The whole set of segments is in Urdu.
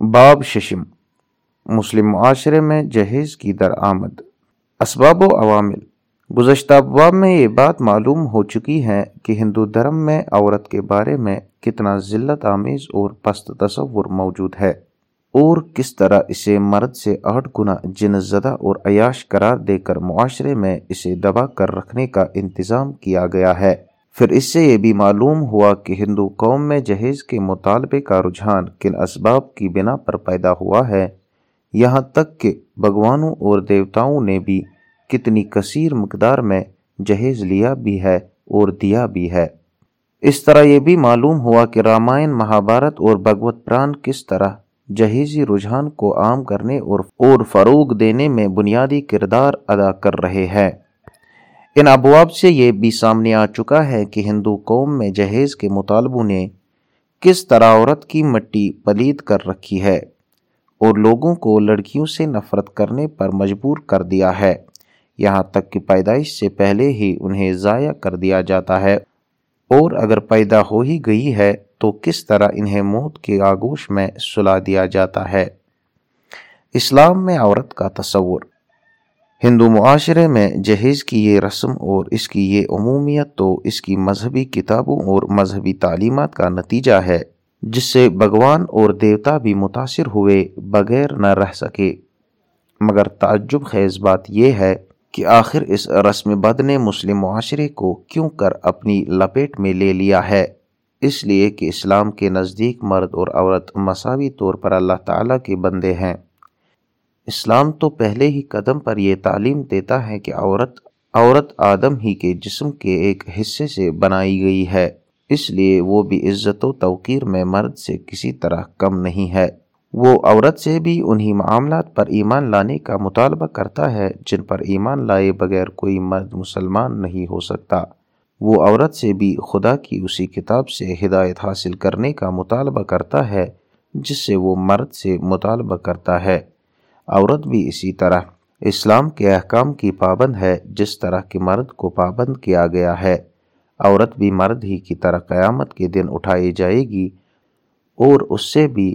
باب ششم، مسلم معاشرے میں جہیز کی درآمد اسباب و عوامل۔ گزشتہ ابواب میں یہ بات معلوم ہو چکی ہے کہ ہندو دھرم میں عورت کے بارے میں کتنا ذلت آمیز اور پست تصور موجود ہے۔ اور کس طرح اسے مرد سے آٹھ گنا جن زدہ اور عیاش قرار دے کر معاشرے میں اسے دبا کر رکھنے کا انتظام کیا گیا ہے۔ پھر اس سے یہ بھی معلوم ہوا کہ ہندو قوم میں جہیز کے مطالبے کا رجحان کن اسباب کی بنا پر پیدا ہوا ہے، یہاں تک کہ بھگوانوں اور دیوتاؤں نے بھی کتنی کثیر مقدار میں جہیز لیا بھی ہے اور دیا بھی ہے۔ اس طرح یہ بھی معلوم ہوا کہ رامائن، مہابھارت اور بھگوت پران کس طرح جہیزی رجحان کو عام کرنے اور فروغ دینے میں بنیادی کردار ادا کر رہے ہیں۔ ان ابواب سے یہ بھی سامنے آ چکا ہے کہ ہندو قوم میں جہیز کے مطالبوں نے کس طرح عورت کی مٹی پلید کر رکھی ہے اور لوگوں کو لڑکیوں سے نفرت کرنے پر مجبور کر دیا ہے۔ یہاں تک کہ پیدائش سے پہلے ہی انہیں ضائع کر دیا جاتا ہے۔ اور اگر پیدا ہو ہی گئی ہے تو کس طرح انہیں موت کے آگوش میں سلا دیا جاتا ہے۔ اسلام میں عورت کا تصور۔ ہندو معاشرے میں جہیز کی یہ رسم اور اس کی یہ عمومیت تو اس کی مذہبی کتابوں اور مذہبی تعلیمات کا نتیجہ ہے، جس سے بھگوان اور دیوتا بھی متاثر ہوئے بغیر نہ رہ سکے۔ مگر تعجب خیز بات یہ ہے کہ آخر اس رسم بد نے مسلم معاشرے کو کیوں کر اپنی لپیٹ میں لے لیا ہے؟ اس لیے کہ اسلام کے نزدیک مرد اور عورت مساوی طور پر اللہ تعالیٰ کے بندے ہیں۔ اسلام تو پہلے ہی قدم پر یہ تعلیم دیتا ہے کہ عورت عورت آدم ہی کے جسم کے ایک حصے سے بنائی گئی ہے۔ اس لیے وہ بھی عزت و توقیر میں مرد سے کسی طرح کم نہیں ہے۔ وہ عورت سے بھی انہی معاملات پر ایمان لانے کا مطالبہ کرتا ہے جن پر ایمان لائے بغیر کوئی مرد مسلمان نہیں ہو سکتا۔ وہ عورت سے بھی خدا کی اسی کتاب سے ہدایت حاصل کرنے کا مطالبہ کرتا ہے، جس سے وہ مرد سے مطالبہ کرتا ہے۔ عورت بھی اسی طرح۔ اسلام کے احکام کی پابند ہے جس طرح کے مرد کو پابند کیا گیا ہے۔ عورت بھی مرد ہی کی طرح قیامت کے دن اٹھائی جائے گی اور اس سے بھی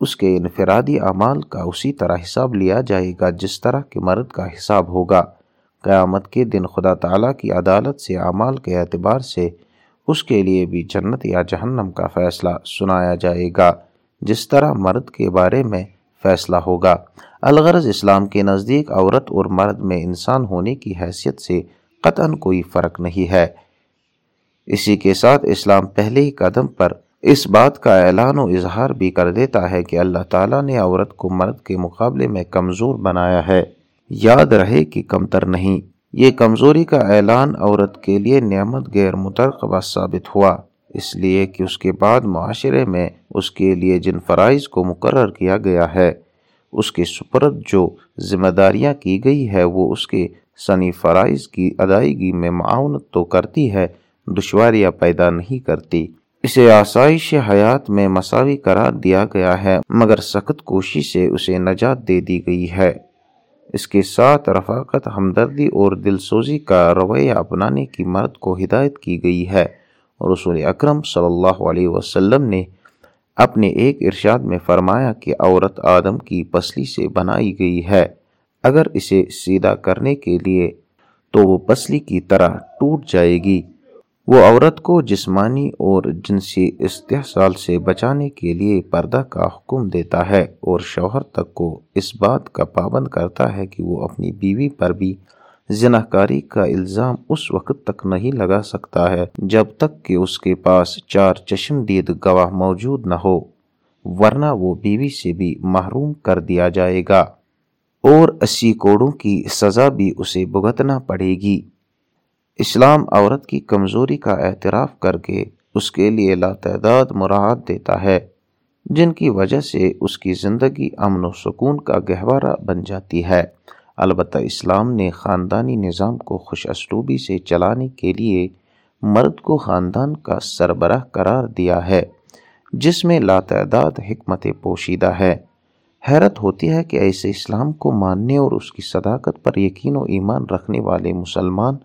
اس کے انفرادی اعمال کا اسی طرح حساب لیا جائے گا جس طرح کے مرد کا حساب ہوگا۔ قیامت کے دن خدا تعالیٰ کی عدالت سے اعمال کے اعتبار سے اس کے لیے بھی جنت یا جہنم کا فیصلہ سنایا جائے گا۔ جس طرح مرد کے بارے میں فیصلہ ہوگا۔ الغرض اسلام کے نزدیک عورت اور مرد میں انسان ہونے کی حیثیت سے قطعا کوئی فرق نہیں ہے۔ اسی کے ساتھ اسلام پہلے ہی قدم پر اس بات کا اعلان و اظہار بھی کر دیتا ہے کہ اللہ تعالیٰ نے عورت کو مرد کے مقابلے میں کمزور بنایا ہے۔ یاد رہے کہ کمتر نہیں، یہ کمزوری کا اعلان عورت کے لیے نعمت غیر مترقبہ ثابت ہوا۔ اس لیے کہ اس کے بعد معاشرے میں اس کے لیے جن فرائض کو مقرر کیا گیا ہے، اس کے سپرد جو ذمہ داریاں کی گئی ہے، وہ اس کے سنی فرائض کی ادائیگی میں معاونت تو کرتی ہے، دشواریاں پیدا نہیں کرتی۔ اسے آسائش حیات میں مساوی قرار دیا گیا ہے، مگر سخت کوشی سے اسے نجات دے دی گئی ہے۔ اس کے ساتھ رفاقت، ہمدردی اور دل سوزی کا رویہ اپنانے کی مرد کو ہدایت کی گئی ہے۔ رسول اکرم صلی اللہ علیہ وسلم نے اپنے ایک ارشاد میں فرمایا کہ عورت آدم کی پسلی سے بنائی گئی ہے۔ اگر اسے سیدھا کرنے کے لیے تو وہ پسلی کی طرح ٹوٹ جائے گی۔ وہ عورت کو جسمانی اور جنسی استحصال سے بچانے کے لیے پردہ کا حکم دیتا ہے اور شوہر تک کو اس بات کا پابند کرتا ہے کہ وہ اپنی بیوی پر بھی کاری کا الزام اس وقت تک نہیں لگا سکتا ہے جب تک کہ اس کے پاس چار چشم دید گواہ موجود نہ ہو، ورنہ وہ بیوی سے بھی محروم کر دیا جائے گا۔ اور اسی کوڑوں کی سزا بھی اسے بھگتنا پڑے گی۔ اسلام عورت کی کمزوری کا اعتراف کر کے اس کے لیے لاتعداد مراحت دیتا ہے، جن کی وجہ سے اس کی زندگی امن و سکون کا گہوارہ بن جاتی ہے۔ البتہ اسلام نے خاندانی نظام کو خوش اسلوبی سے چلانے کے لیے مرد کو خاندان کا سربراہ قرار دیا ہے، جس میں لاتعداد حکمت پوشیدہ ہے۔ حیرت ہوتی ہے کہ ایسے اسلام کو ماننے اور اس کی صداقت پر یقین و ایمان رکھنے والے مسلمان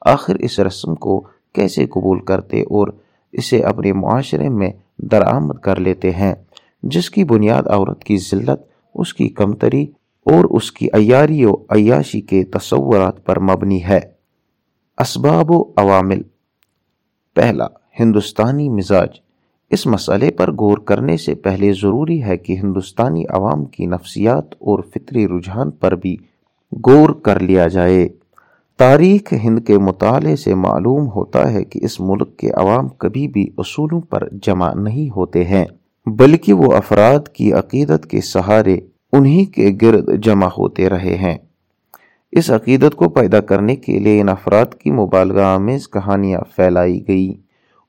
آخر اس رسم کو کیسے قبول کرتے اور اسے اپنے معاشرے میں درآمد کر لیتے ہیں، جس کی بنیاد عورت کی ذلت، اس کی کمتری اور اس کی عیاری و عیاشی کے تصورات پر مبنی ہے۔ اسباب و عوامل۔ پہلا، ہندوستانی مزاج۔ اس مسئلے پر غور کرنے سے پہلے ضروری ہے کہ ہندوستانی عوام کی نفسیات اور فطری رجحان پر بھی غور کر لیا جائے۔ تاریخ ہند کے مطالعے سے معلوم ہوتا ہے کہ اس ملک کے عوام کبھی بھی اصولوں پر جمع نہیں ہوتے ہیں، بلکہ وہ افراد کی عقیدت کے سہارے انہی کے گرد جمع ہوتے رہے ہیں۔ اس عقیدت کو پیدا کرنے کے لیے ان افراد کی مبالغہ آمیز کہانیاں پھیلائی گئی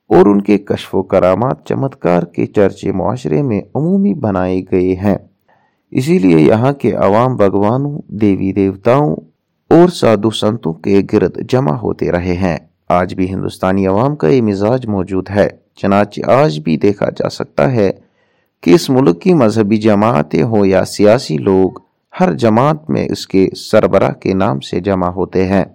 اور ان کے کشف و کرامات چمتکار کے چرچے معاشرے میں عمومی بنائے گئے ہیں۔ اسی لیے یہاں کے عوام بھگوانوں، دیوی دیوتاؤں اور سادھو سنتوں کے گرد جمع ہوتے رہے ہیں۔ آج بھی ہندوستانی عوام کا یہ مزاج موجود ہے، چنانچہ آج بھی دیکھا جا سکتا ہے کہ اس ملک کی مذہبی جماعتیں ہوں یا سیاسی لوگ، ہر جماعت میں اس کے سربراہ کے نام سے جمع ہوتے ہیں۔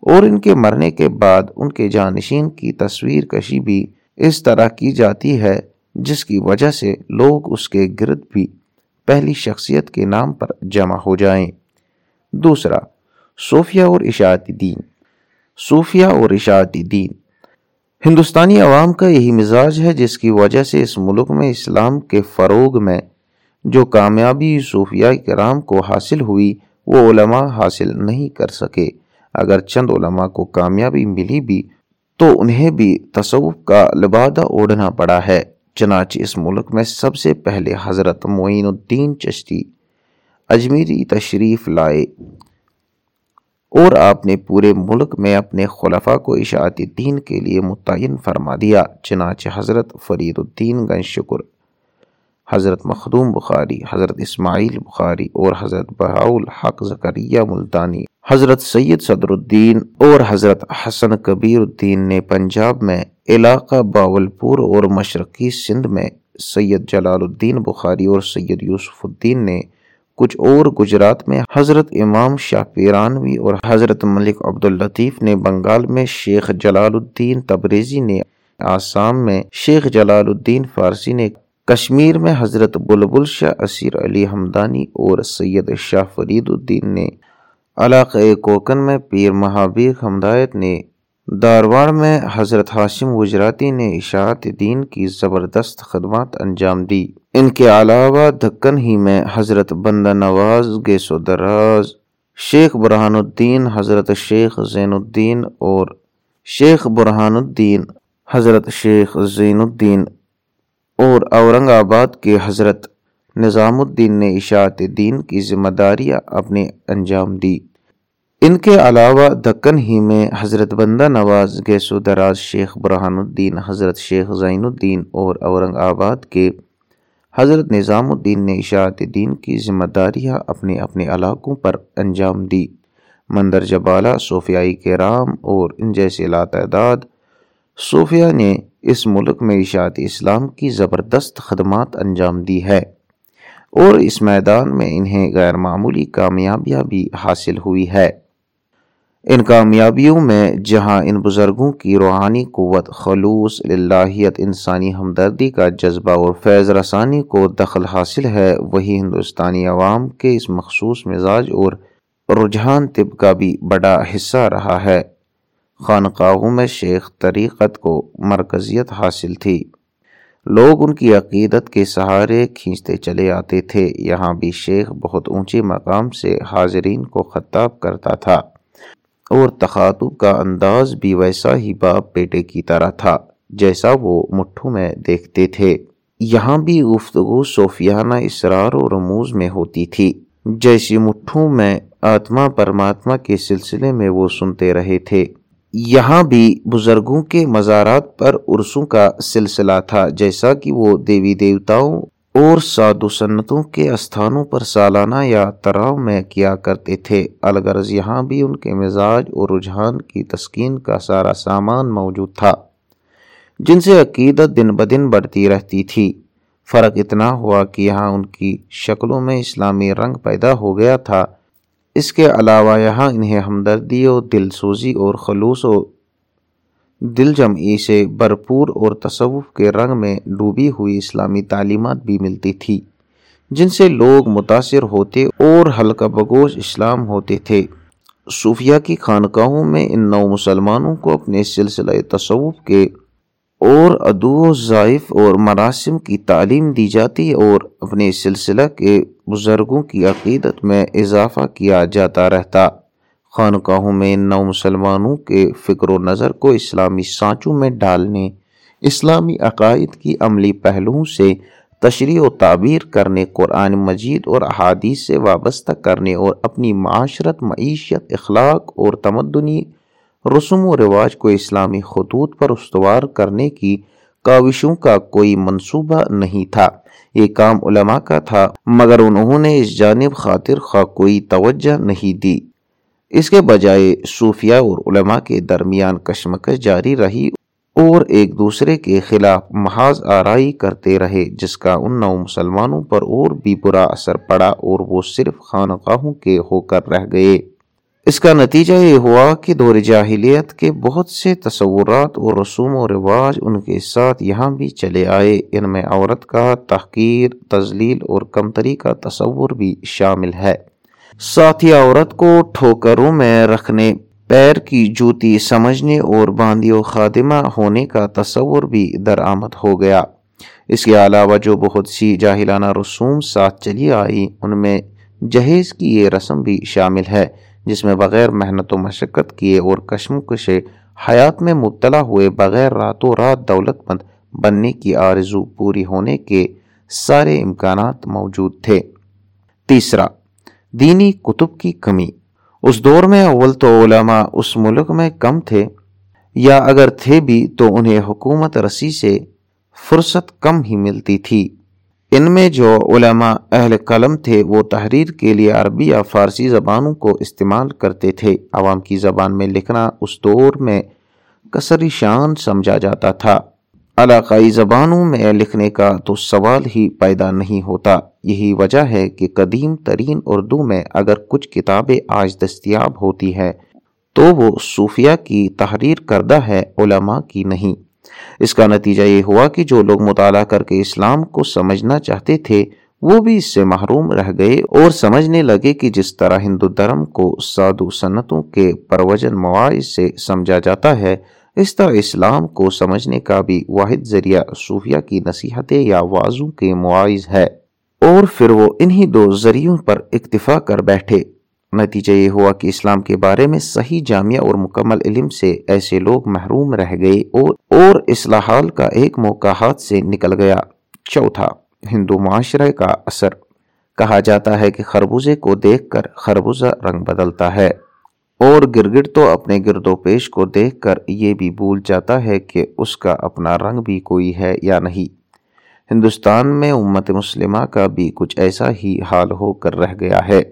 اور ان کے مرنے کے بعد ان کے جانشین کی تصویر کشی بھی اس طرح کی جاتی ہے، جس کی وجہ سے لوگ اس کے گرد بھی پہلی شخصیت کے نام پر جمع ہو جائیں۔ دوسرا، صوفیہ اور اشاعتی دین۔ صوفیہ اور اشاعتی دین ہندوستانی عوام کا یہی مزاج ہے جس کی وجہ سے اس ملک میں اسلام کے فروغ میں جو کامیابی صوفیہ کرام کو حاصل ہوئی، وہ علماء حاصل نہیں کر سکے۔ اگر چند علماء کو کامیابی ملی بھی، تو انہیں بھی تصوف کا لبادہ اوڑھنا پڑا ہے۔ چنانچہ اس ملک میں سب سے پہلے حضرت معین الدین چشتی اجمیری تشریف لائے۔ اور آپ نے پورے ملک میں اپنے خلفہ کو اشاعت دین کے لیے متعین فرما دیا، چنانچہ حضرت فرید الدین گن شکر، حضرت مخدوم بخاری، حضرت اسماعیل بخاری اور حضرت بہاول حق زکریہ ملتانی، حضرت سید صدر الدین اور حضرت حسن کبیر الدین نے پنجاب میں علاقہ باولپور اور مشرقی سندھ میں سید جلال الدین بخاری اور سید یوسف الدین نے کچھ اور گجرات میں حضرت امام شاہ پیرانوی اور حضرت ملک عبداللطیف نے بنگال میں شیخ جلال الدین تبریزی نے آسام میں شیخ جلال الدین فارسی نے کشمیر میں حضرت بلبل شاہ اسیر علی حمدانی اور سید شاہ فرید الدین نے علاقہ کوکن میں پیر مہابیر حمدایت نے دارواڑ میں حضرت ہاشم گجراتی نے اشاعت دین کی زبردست خدمات انجام دی۔ ان کے علاوہ دکن ہی میں حضرت بندہ نواز، گیس و دراز، شیخ برہان الدین، حضرت شیخ زین الدین اور شیخ برہان الدین، حضرت شیخ زین الدین اور اورنگ آباد کے حضرت نظام الدین نے اشاعت دین کی ذمہ داریاں اپنے انجام دی۔ ان کے علاوہ دکن ہی میں حضرت بندہ نواز، گیسو دراز شیخ برہان الدین، حضرت شیخ زین الدین اور اورنگ آباد کے حضرت نظام الدین نے اشاعت دین کی ذمہ داریاں اپنے اپنے علاقوں پر انجام دی۔ مندر جبالہ، صوفیائی کے رام اور ان جیسے لاتعداد صوفیہ نے اس ملک میں اشاعت اسلام کی زبردست خدمات انجام دی ہے اور اس میدان میں انہیں غیر معمولی کامیابیاں بھی حاصل ہوئی ہے۔ ان کامیابیوں میں جہاں ان بزرگوں کی روحانی قوت، خلوص اللہیت انسانی ہمدردی کا جذبہ اور فیض رسانی کو دخل حاصل ہے، وہی ہندوستانی عوام کے اس مخصوص مزاج اور رجحان طب کا بھی بڑا حصہ رہا ہے۔ خانقاہوں میں شیخ طریقت کو مرکزیت حاصل تھی۔ لوگ ان کی عقیدت کے سہارے کھینچتے چلے آتے تھے۔ یہاں بھی شیخ بہت اونچے مقام سے حاضرین کو خطاب کرتا تھا۔ اور تخاطب کا انداز بھی ویسا ہی باپ بیٹے کی طرح تھا، جیسا وہ مٹھوں میں دیکھتے تھے۔ یہاں بھی گفتگو صوفیانہ اسرار و رموز میں ہوتی تھی۔ جیسی مٹھوں میں آتما پرماتما کے سلسلے میں وہ سنتے رہے تھے۔ یہاں بھی بزرگوں کے مزارات پر عرسوں کا سلسلہ تھا، جیسا کہ وہ دیوی دیوتاؤں اور ساد و سنتوں کے استھانوں پر سالانہ یا تراؤ میں کیا کرتے تھے۔ الغرض یہاں بھی ان کے مزاج اور رجحان کی تسکین کا سارا سامان موجود تھا، جن سے عقیدت دن بدن بڑھتی رہتی تھی۔ فرق اتنا ہوا کہ یہاں ان کی شکلوں میں اسلامی رنگ پیدا ہو گیا تھا۔ اس کے علاوہ یہاں انہیں ہمدردی و دل سوزی اور خلوص و دل جمعی سے بھرپور اور تصوف کے رنگ میں ڈوبی ہوئی اسلامی تعلیمات بھی ملتی تھی، جن سے لوگ متاثر ہوتے اور حلقہ بگوش اسلام ہوتے تھے۔ صوفیہ کی خانقاہوں میں ان نو مسلمانوں کو اپنے سلسلہ تصوف کے اور ادو ضائف اور مراسم کی تعلیم دی جاتی اور اپنے سلسلہ کے بزرگوں کی عقیدت میں اضافہ کیا جاتا رہتا۔ خانقاہوں میں نو مسلمانوں کے فکر و نظر کو اسلامی سانچوں میں ڈالنے، اسلامی عقائد کی عملی پہلوؤں سے تشریح و تعبیر کرنے، قرآن مجید اور احادیث سے وابستہ کرنے اور اپنی معاشرت، معیشت، اخلاق اور تمدنی رسوم و رواج کو اسلامی خطوط پر استوار کرنے کی کاوشوں کا کوئی منصوبہ نہیں تھا۔ یہ کام علماء کا تھا، مگر انہوں نے اس جانب خاطر خواہ کوئی توجہ نہیں دی۔ اس کے بجائے صوفیہ اور علماء کے درمیان کشمکش جاری رہی اور ایک دوسرے کے خلاف محاذ آرائی کرتے رہے، جس کا ان نو مسلمانوں پر اور بھی برا اثر پڑا اور وہ صرف خانقاہوں کے ہو کر رہ گئے۔ اس کا نتیجہ یہ ہوا کہ دور جاہلیت کے بہت سے تصورات اور رسوم و رواج ان کے ساتھ یہاں بھی چلے آئے۔ ان میں عورت کا تحقیر تزلیل اور کمتری کا تصور بھی شامل ہے۔ ساتھ ہی عورت کو ٹھوکروں میں رکھنے، پیر کی جوتی سمجھنے اور باندھی و خادمہ ہونے کا تصور بھی درآمد ہو گیا۔ اس کے علاوہ جو بہت سی جاہلانہ رسوم ساتھ چلی آئی ان میں جہیز کی یہ رسم بھی شامل ہے، جس میں بغیر محنت و مشقت کیے اور کشمکش حیات میں مبتلا ہوئے بغیر راتوں رات دولت مند بننے کی آرزو پوری ہونے کے سارے امکانات موجود تھے۔ تیسرا دینی کتب کی کمی۔ اس دور میں اول تو علماء اس ملک میں کم تھے، یا اگر تھے بھی تو انہیں حکومت رسی سے فرصت کم ہی ملتی تھی۔ ان میں جو علماء اہل قلم تھے، وہ تحریر کے لیے عربی یا فارسی زبانوں کو استعمال کرتے تھے۔ عوام کی زبان میں لکھنا اس دور میں کثری شان سمجھا جاتا تھا۔ علاقائی زبانوں میں لکھنے کا تو سوال ہی پیدا نہیں ہوتا۔ یہی وجہ ہے کہ قدیم ترین اردو میں اگر کچھ کتابیں آج دستیاب ہوتی ہے تو وہ صوفیہ کی تحریر کردہ ہے، علماء کی نہیں۔ اس کا نتیجہ یہ ہوا کہ جو لوگ مطالعہ کر کے اسلام کو سمجھنا چاہتے تھے، وہ بھی اس سے محروم رہ گئے اور سمجھنے لگے کہ جس طرح ہندو دھرم کو سادو سنتوں کے پروجن مواعظ سے سمجھا جاتا ہے اس طرح اسلام کو سمجھنے کا بھی واحد ذریعہ صوفیہ کی نصیحتیں یا وازوں کے مواعظ ہے اور پھر وہ انہی دو ذریعوں پر اکتفا کر بیٹھے۔ نتیجہ یہ ہوا کہ اسلام کے بارے میں صحیح جامعہ اور مکمل علم سے ایسے لوگ محروم رہ گئے اور اور اصلاحال کا ایک موقع ہاتھ سے نکل گیا۔ چوتھا، ہندو معاشرے کا اثر۔ کہا جاتا ہے کہ خربوزے کو دیکھ کر خربوزہ رنگ بدلتا ہے۔ اور گرگٹ تو اپنے گرد و پیش کو دیکھ کر یہ بھی بھول جاتا ہے کہ اس کا اپنا رنگ بھی کوئی ہے یا نہیں۔ ہندوستان میں امت مسلمہ کا بھی کچھ ایسا ہی حال ہو کر رہ گیا ہے۔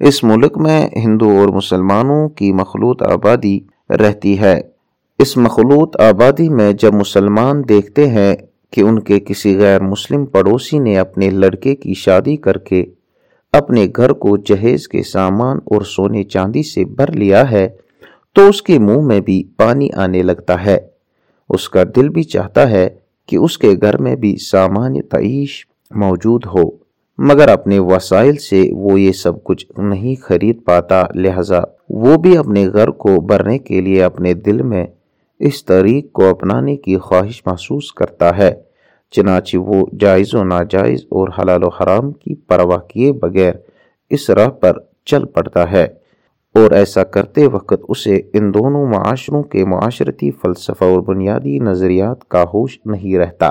اس ملک میں ہندو اور مسلمانوں کی مخلوط آبادی رہتی ہے۔ اس مخلوط آبادی میں جب مسلمان دیکھتے ہیں کہ ان کے کسی غیر مسلم پڑوسی نے اپنے لڑکے کی شادی کر کے اپنے گھر کو جہیز کے سامان اور سونے چاندی سے بھر لیا ہے، تو اس کے منہ میں بھی پانی آنے لگتا ہے۔ اس کا دل بھی چاہتا ہے کہ اس کے گھر میں بھی سامان تعیش موجود ہو، مگر اپنے وسائل سے وہ یہ سب کچھ نہیں خرید پاتا۔ لہذا وہ بھی اپنے گھر کو بھرنے کے لیے اپنے دل میں اس طریق کو اپنانے کی خواہش محسوس کرتا ہے۔ چنانچہ وہ جائز و ناجائز اور حلال و حرام کی پرواہ کیے بغیر اس راہ پر چل پڑتا ہے اور ایسا کرتے وقت اسے ان دونوں معاشروں کے معاشرتی فلسفہ اور بنیادی نظریات کا ہوش نہیں رہتا۔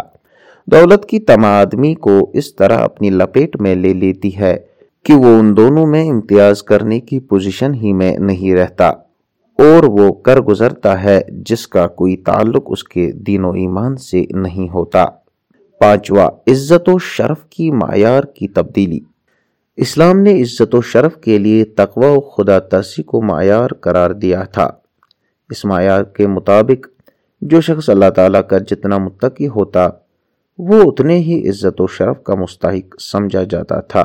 دولت کی تما آدمی کو اس طرح اپنی لپیٹ میں لے لیتی ہے کہ وہ ان دونوں میں امتیاز کرنے کی پوزیشن ہی میں نہیں رہتا اور وہ کر گزرتا ہے جس کا کوئی تعلق اس کے دین و ایمان سے نہیں ہوتا۔ پانچواں، عزت و شرف کی معیار کی تبدیلی۔ اسلام نے عزت و شرف کے لیے تقوی و خدا ترسی کو معیار قرار دیا تھا۔ اس معیار کے مطابق، جو شخص اللہ تعالیٰ کا جتنا متقی ہوتا، وہ اتنے ہی عزت و شرف کا مستحق سمجھا جاتا تھا۔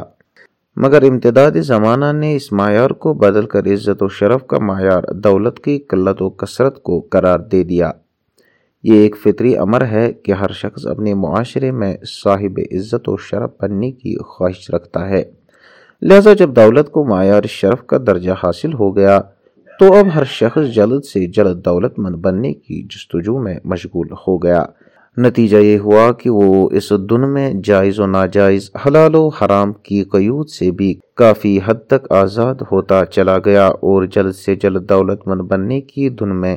مگر امتداد زمانہ نے اس معیار کو بدل کر عزت و شرف کا معیار دولت کی قلت و کثرت کو قرار دے دیا۔ یہ ایک فطری امر ہے کہ ہر شخص اپنے معاشرے میں صاحب عزت و شرف بننے کی خواہش رکھتا ہے۔ لہذا جب دولت کو معیار شرف کا درجہ حاصل ہو گیا، تو اب ہر شخص جلد سے جلد دولت مند بننے کی جستجو میں مشغول ہو گیا۔ نتیجہ یہ ہوا کہ وہ اس دن میں جائز و ناجائز، حلال و حرام کی قیود سے بھی کافی حد تک آزاد ہوتا چلا گیا اور جلد سے جلد دولت مند بننے کی دن میں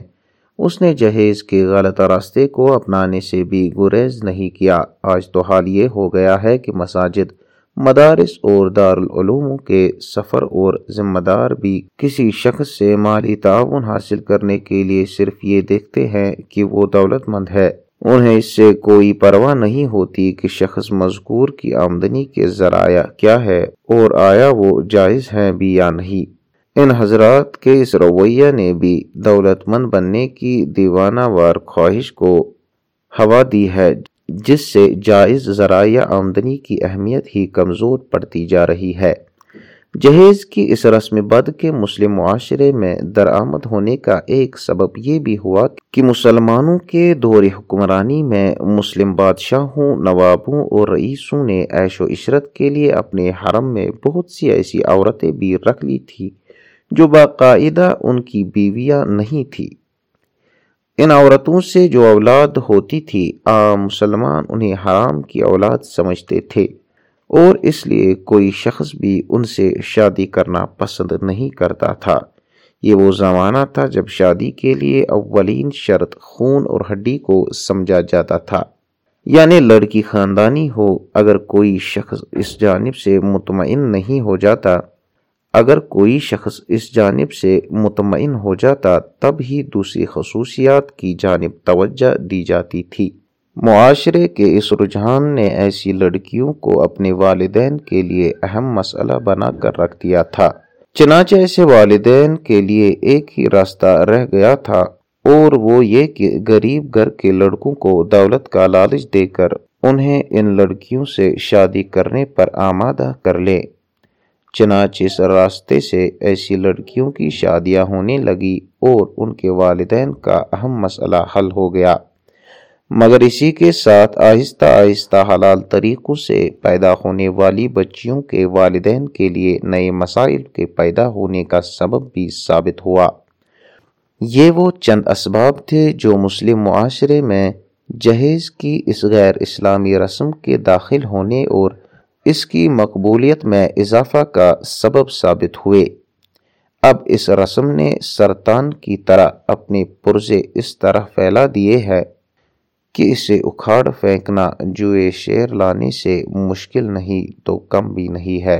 اس نے جہیز کے غلط راستے کو اپنانے سے بھی گریز نہیں کیا۔ آج تو حال یہ ہو گیا ہے کہ مساجد، مدارس اور دارالعلوم کے سفر اور ذمہ دار بھی کسی شخص سے مالی تعاون حاصل کرنے کے لیے صرف یہ دیکھتے ہیں کہ وہ دولت مند ہے۔ انہیں اس سے کوئی پرواہ نہیں ہوتی کہ شخص مذکور کی آمدنی کے ذرائع کیا ہے اور آیا وہ جائز ہیں بھی یا نہیں۔ ان حضرات کے اس رویہ نے بھی دولت مند بننے کی دیوانہ وار خواہش کو ہوا دی ہے، جس سے جائز ذرائع آمدنی کی اہمیت ہی کمزور پڑتی جا رہی ہے۔ جہیز کی اس رسم بد کے مسلم معاشرے میں درآمد ہونے کا ایک سبب یہ بھی ہوا کہ مسلمانوں کے دور حکمرانی میں مسلم بادشاہوں، نوابوں اور رئیسوں نے عیش و عشرت کے لیے اپنے حرم میں بہت سی ایسی عورتیں بھی رکھ لی تھی جو باقاعدہ ان کی بیویاں نہیں تھی۔ ان عورتوں سے جو اولاد ہوتی تھی، عام مسلمان انہیں حرام کی اولاد سمجھتے تھے اور اس لیے کوئی شخص بھی ان سے شادی کرنا پسند نہیں کرتا تھا۔ یہ وہ زمانہ تھا جب شادی کے لیے اولین شرط خون اور ہڈی کو سمجھا جاتا تھا۔ یعنی لڑکی خاندانی ہو، اگر کوئی شخص اس جانب سے مطمئن نہیں ہو جاتا اگر کوئی شخص اس جانب سے مطمئن ہو جاتا، تب ہی دوسری خصوصیات کی جانب توجہ دی جاتی تھی۔ معاشرے کے اس رجحان نے ایسی لڑکیوں کو اپنے والدین کے لیے اہم مسئلہ بنا کر رکھ دیا تھا۔ چنانچہ ایسے والدین کے لیے ایک ہی راستہ رہ گیا تھا، اور وہ یہ کہ غریب گھر کے لڑکوں کو دولت کا لالچ دے کر انہیں ان لڑکیوں سے شادی کرنے پر آمادہ کر لے۔ چنانچہ اس راستے سے ایسی لڑکیوں کی شادیاں ہونے لگی اور ان کے والدین کا اہم مسئلہ حل ہو گیا۔ مگر اسی کے ساتھ آہستہ آہستہ حلال طریقوں سے پیدا ہونے والی بچیوں کے والدین کے لیے نئے مسائل کے پیدا ہونے کا سبب بھی ثابت ہوا۔ یہ وہ چند اسباب تھے جو مسلم معاشرے میں جہیز کی اس غیر اسلامی رسم کے داخل ہونے اور اس کی مقبولیت میں اضافہ کا سبب ثابت ہوئے۔ اب اس رسم نے سرطان کی طرح اپنے پرزے اس طرح پھیلا دیے ہے کہ اسے اکھاڑ پھینکنا جوئے شیر لانے سے مشکل نہیں تو کم بھی نہیں ہے۔